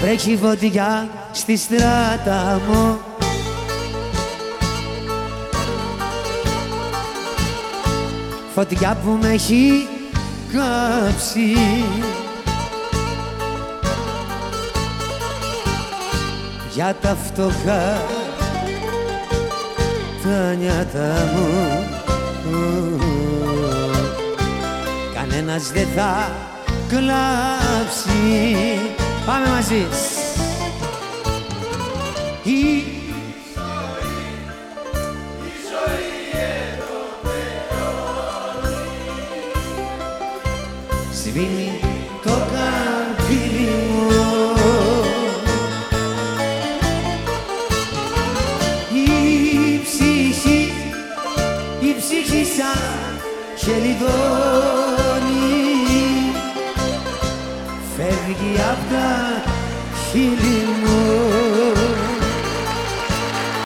Βρέχει φωτιά στη στράτα μου. Φωτιά που με έχει κάψει. Για τα φτωχά τα νιάτα μου. Κανένας δεν θα κλάψει Πάμε μαζί. Η Σβήνει το καρπίνι μου. Η ψυχή, η ψυχή σαν χελιδόνι φεύγει απ' τα χείλη μου